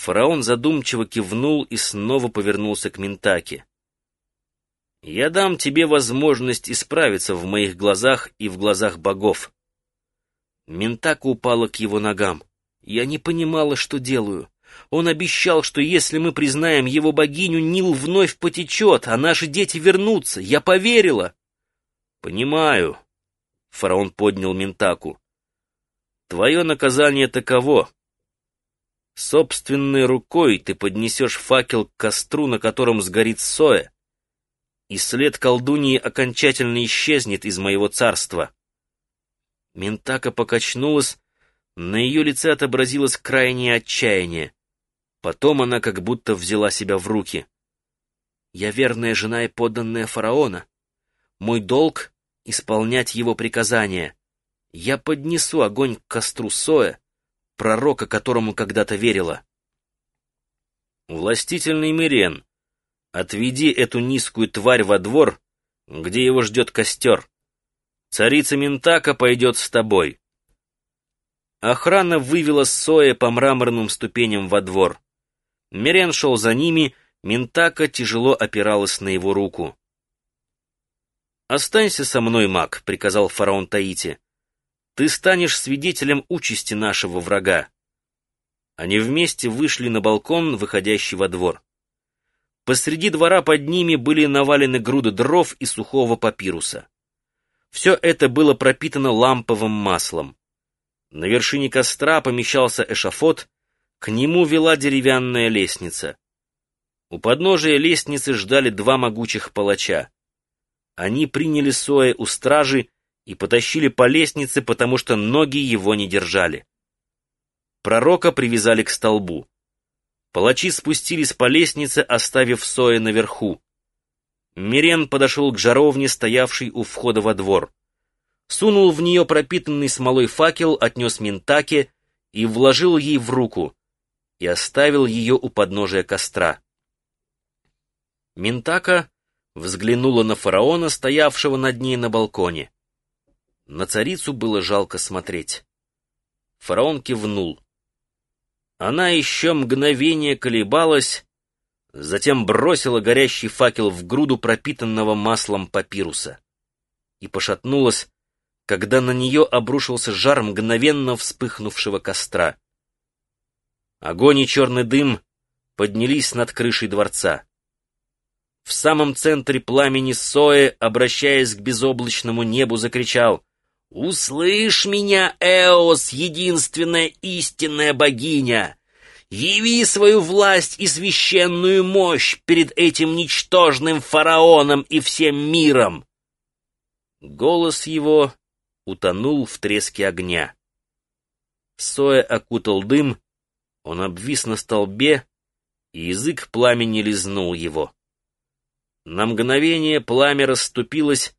Фараон задумчиво кивнул и снова повернулся к Ментаке. «Я дам тебе возможность исправиться в моих глазах и в глазах богов». Ментака упала к его ногам. Я не понимала, что делаю. Он обещал, что если мы признаем его богиню, Нил вновь потечет, а наши дети вернутся. Я поверила. Понимаю. Фараон поднял Ментаку. Твое наказание таково. Собственной рукой ты поднесешь факел к костру, на котором сгорит соя, и след колдуньи окончательно исчезнет из моего царства. Ментака покачнулась, на ее лице отобразилось крайнее отчаяние. Потом она как будто взяла себя в руки. «Я верная жена и подданная фараона. Мой долг — исполнять его приказания. Я поднесу огонь к костру Соя, пророка, которому когда-то верила». «Властительный Мирен, отведи эту низкую тварь во двор, где его ждет костер. Царица Ментака пойдет с тобой». Охрана вывела Соя по мраморным ступеням во двор. Мирен шел за ними, Ментака тяжело опиралась на его руку. «Останься со мной, маг», — приказал фараон Таити. «Ты станешь свидетелем участи нашего врага». Они вместе вышли на балкон, выходящий во двор. Посреди двора под ними были навалены груды дров и сухого папируса. Все это было пропитано ламповым маслом. На вершине костра помещался эшафот, к нему вела деревянная лестница. У подножия лестницы ждали два могучих палача. Они приняли Соя у стражи и потащили по лестнице, потому что ноги его не держали. Пророка привязали к столбу. Палачи спустились по лестнице, оставив Соя наверху. Мирен подошел к жаровне, стоявшей у входа во двор. Сунул в нее пропитанный смолой факел, отнес Ментаке и вложил ей в руку и оставил ее у подножия костра. Ментака взглянула на фараона, стоявшего над ней на балконе. На царицу было жалко смотреть. Фараон кивнул. Она еще мгновение колебалась, затем бросила горящий факел в груду пропитанного маслом папируса и пошатнулась, когда на нее обрушился жар мгновенно вспыхнувшего костра. Огонь и черный дым поднялись над крышей дворца. В самом центре пламени Соэ, обращаясь к безоблачному небу, закричал «Услышь меня, Эос, единственная истинная богиня! Яви свою власть и священную мощь перед этим ничтожным фараоном и всем миром!» Голос его утонул в треске огня. Соя окутал дым, он обвис на столбе, и язык пламени лизнул его. На мгновение пламя расступилось,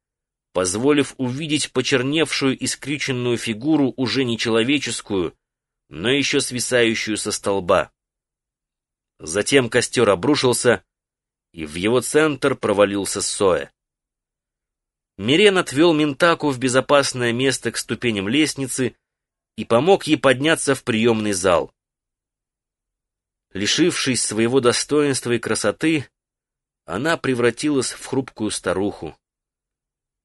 позволив увидеть почерневшую и скрюченную фигуру, уже не человеческую, но еще свисающую со столба. Затем костер обрушился, и в его центр провалился Соя. Мирен отвел Ментаку в безопасное место к ступеням лестницы и помог ей подняться в приемный зал. Лишившись своего достоинства и красоты, она превратилась в хрупкую старуху.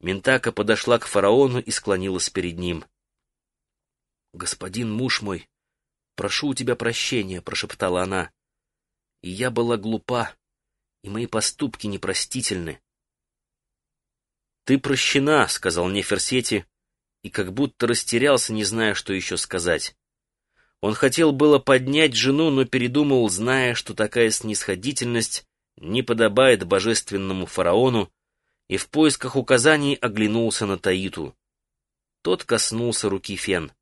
Ментака подошла к фараону и склонилась перед ним. «Господин муж мой, прошу у тебя прощения», — прошептала она. «И я была глупа, и мои поступки непростительны». «Ты прощена», — сказал Неферсети, и как будто растерялся, не зная, что еще сказать. Он хотел было поднять жену, но передумал, зная, что такая снисходительность не подобает божественному фараону, и в поисках указаний оглянулся на Таиту. Тот коснулся руки Фен.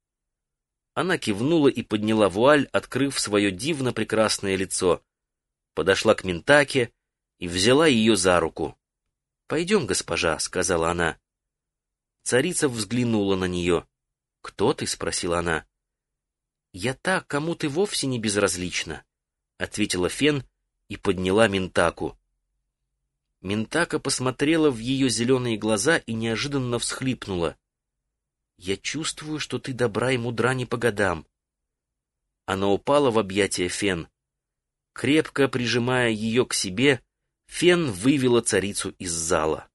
Она кивнула и подняла вуаль, открыв свое дивно прекрасное лицо. Подошла к Ментаке и взяла ее за руку. «Пойдем, госпожа», — сказала она. Царица взглянула на нее. «Кто ты?» — спросила она. «Я та, кому ты вовсе не безразлична», — ответила Фен и подняла Ментаку. Ментака посмотрела в ее зеленые глаза и неожиданно всхлипнула. «Я чувствую, что ты добра и мудра не по годам». Она упала в объятия Фен. Крепко прижимая ее к себе, Фен вывела царицу из зала.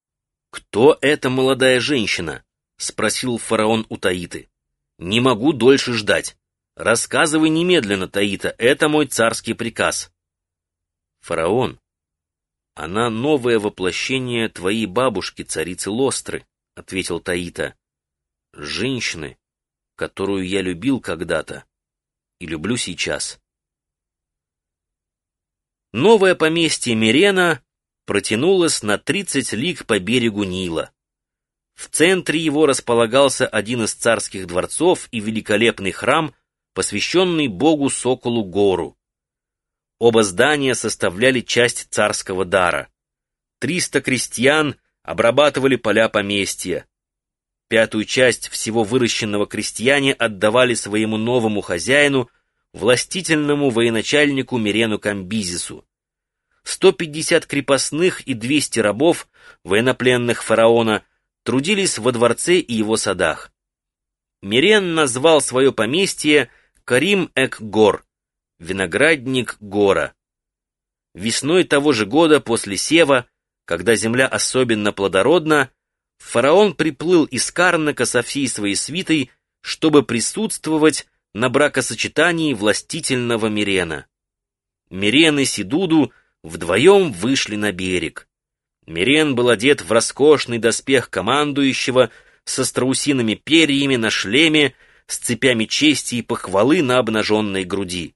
«Кто эта молодая женщина?» — спросил фараон у Таиты. «Не могу дольше ждать. Рассказывай немедленно, Таита, это мой царский приказ». «Фараон, она новое воплощение твоей бабушки, царицы Лостры», — ответил Таита. «Женщины, которую я любил когда-то и люблю сейчас». Новое поместье Мирена протянулось на 30 лиг по берегу Нила. В центре его располагался один из царских дворцов и великолепный храм, посвященный богу Соколу Гору. Оба здания составляли часть царского дара. Триста крестьян обрабатывали поля поместья. Пятую часть всего выращенного крестьяне отдавали своему новому хозяину, властительному военачальнику Мирену Камбизису. 150 крепостных и 200 рабов, военнопленных фараона, трудились во дворце и его садах. Мирен назвал свое поместье Карим-Эк-Гор, виноградник Гора. Весной того же года после Сева, когда земля особенно плодородна, фараон приплыл из Карнака со всей своей свитой, чтобы присутствовать на бракосочетании властительного Мирена. Мирен и Сидуду вдвоем вышли на берег. Мирен был одет в роскошный доспех командующего со страусиными перьями на шлеме, с цепями чести и похвалы на обнаженной груди.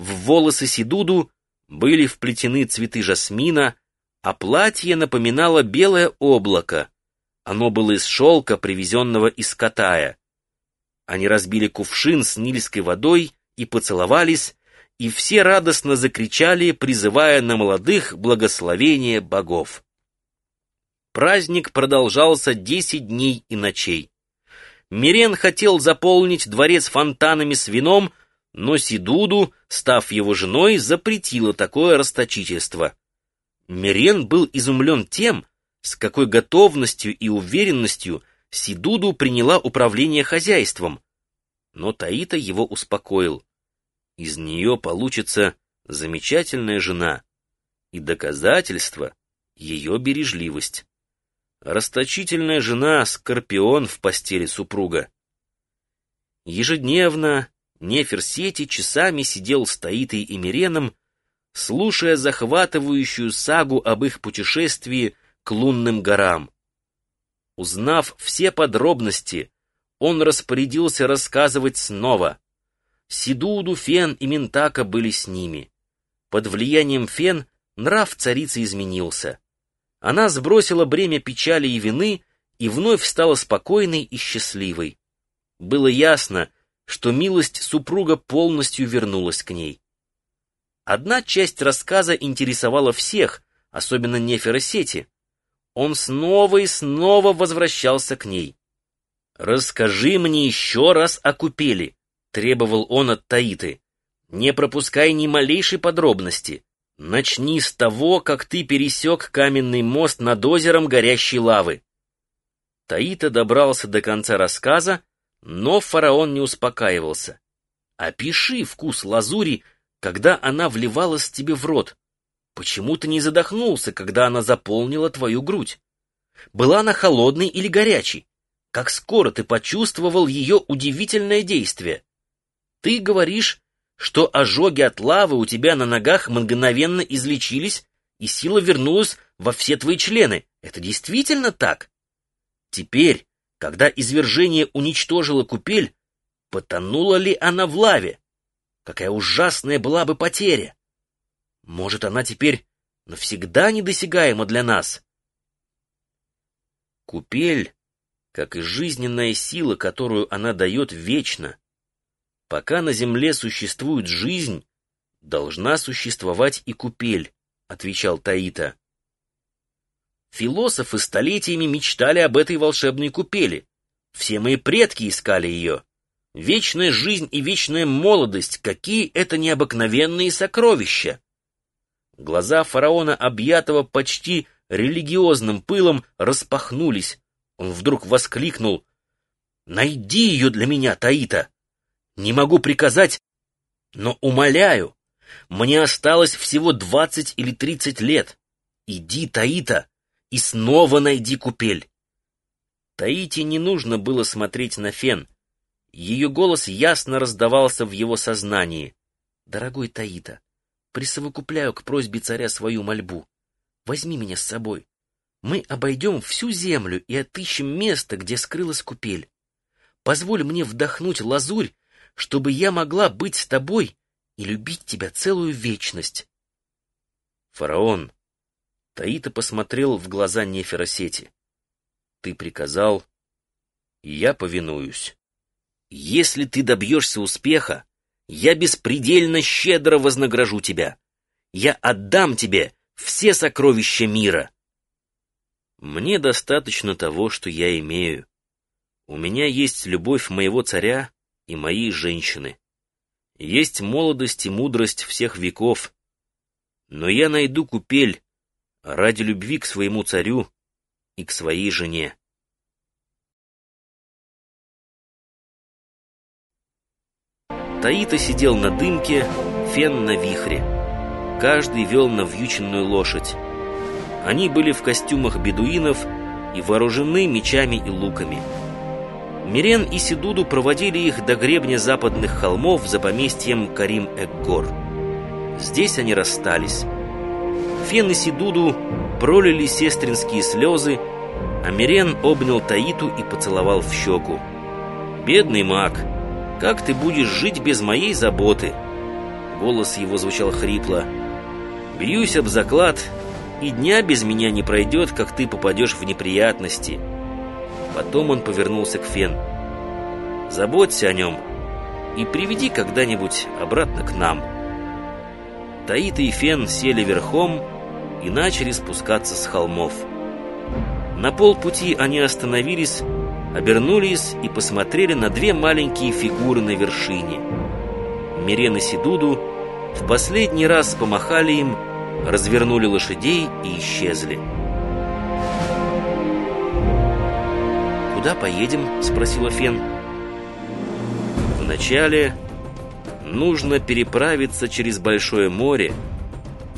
В волосы Сидуду были вплетены цветы жасмина, а платье напоминало белое облако. Оно было из шелка, привезенного из Катая. Они разбили кувшин с нильской водой и поцеловались, и все радостно закричали, призывая на молодых благословение богов. Праздник продолжался десять дней и ночей. Мирен хотел заполнить дворец фонтанами с вином, но Сидуду, став его женой, запретила такое расточительство. Мирен был изумлен тем, с какой готовностью и уверенностью Сидуду приняла управление хозяйством. Но Таита его успокоил. Из нее получится замечательная жена и доказательство ее бережливость. Расточительная жена — скорпион в постели супруга. Ежедневно Неферсети часами сидел с Таитой и Миреном, слушая захватывающую сагу об их путешествии к лунным горам. Узнав все подробности, он распорядился рассказывать снова — Сидуду, Фен и Ментака были с ними. Под влиянием Фен нрав царицы изменился. Она сбросила бремя печали и вины и вновь стала спокойной и счастливой. Было ясно, что милость супруга полностью вернулась к ней. Одна часть рассказа интересовала всех, особенно Неферосети. Он снова и снова возвращался к ней. «Расскажи мне еще раз о купели», — требовал он от Таиты. «Не пропускай ни малейшей подробности. Начни с того, как ты пересек каменный мост над озером горящей лавы». Таита добрался до конца рассказа, но фараон не успокаивался. «Опиши вкус лазури, когда она вливалась тебе в рот. Почему ты не задохнулся, когда она заполнила твою грудь? Была она холодной или горячей? Как скоро ты почувствовал ее удивительное действие?» Ты говоришь, что ожоги от лавы у тебя на ногах мгновенно излечились, и сила вернулась во все твои члены. Это действительно так? Теперь, когда извержение уничтожило купель, потонула ли она в лаве? Какая ужасная была бы потеря! Может, она теперь навсегда недосягаема для нас? Купель, как и жизненная сила, которую она дает вечно, Пока на земле существует жизнь, должна существовать и купель, отвечал Таита. Философы столетиями мечтали об этой волшебной купели. Все мои предки искали ее. Вечная жизнь и вечная молодость, какие это необыкновенные сокровища! Глаза фараона, объятого почти религиозным пылом, распахнулись. Он вдруг воскликнул. «Найди ее для меня, Таита!» Не могу приказать, но умоляю, Мне осталось всего двадцать или тридцать лет. Иди, Таита, и снова найди купель. Таите не нужно было смотреть на фен. Ее голос ясно раздавался в его сознании. «Дорогой Таита, присовокупляю к просьбе царя свою мольбу. Возьми меня с собой. Мы обойдем всю землю и отыщем место, где скрылась купель. Позволь мне вдохнуть лазурь, чтобы я могла быть с тобой и любить тебя целую вечность. Фараон, Таита посмотрел в глаза Неферосети. Ты приказал, и я повинуюсь. Если ты добьешься успеха, я беспредельно щедро вознагражу тебя. Я отдам тебе все сокровища мира. Мне достаточно того, что я имею. У меня есть любовь моего царя и моей женщины. Есть молодость и мудрость всех веков. Но я найду купель ради любви к своему царю и к своей жене. Таита сидел на дымке, фен на вихре. Каждый вел навьюченную лошадь. Они были в костюмах бедуинов и вооружены мечами и луками. Мирен и Сидуду проводили их до гребня западных холмов за поместьем Карим-Эггор. Здесь они расстались. Фен и Сидуду пролили сестринские слезы, а Мирен обнял Таиту и поцеловал в щеку. «Бедный маг, как ты будешь жить без моей заботы?» Голос его звучал хрипло. «Бьюсь об заклад, и дня без меня не пройдет, как ты попадешь в неприятности. Потом он повернулся к Фен. Заботься о нем и приведи когда-нибудь обратно к нам. Таита и Фен сели верхом и начали спускаться с холмов. На полпути они остановились, обернулись и посмотрели на две маленькие фигуры на вершине. Мирен и Сидуду в последний раз помахали им, развернули лошадей и исчезли. «Куда поедем?» — спросила Фен. «Вначале нужно переправиться через Большое море,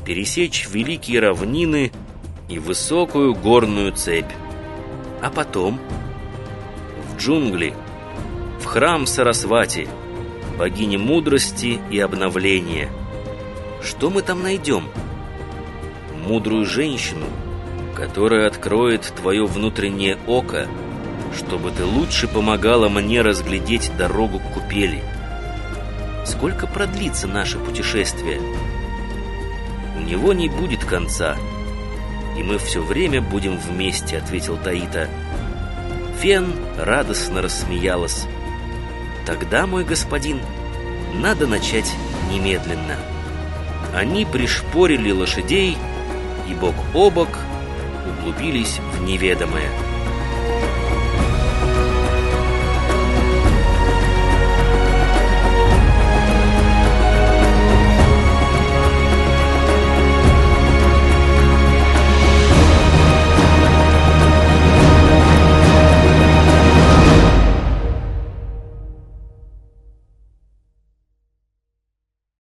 пересечь великие равнины и высокую горную цепь. А потом в джунгли, в храм Сарасвати, богини мудрости и обновления. Что мы там найдем?» мудрую женщину, которая откроет твое внутреннее око, чтобы ты лучше помогала мне разглядеть дорогу к купели. Сколько продлится наше путешествие? Него не будет конца, и мы все время будем вместе, ответил Таита. Фен радостно рассмеялась. Тогда, мой господин, надо начать немедленно. Они пришпорили лошадей, и бок о бок углубились в неведомое.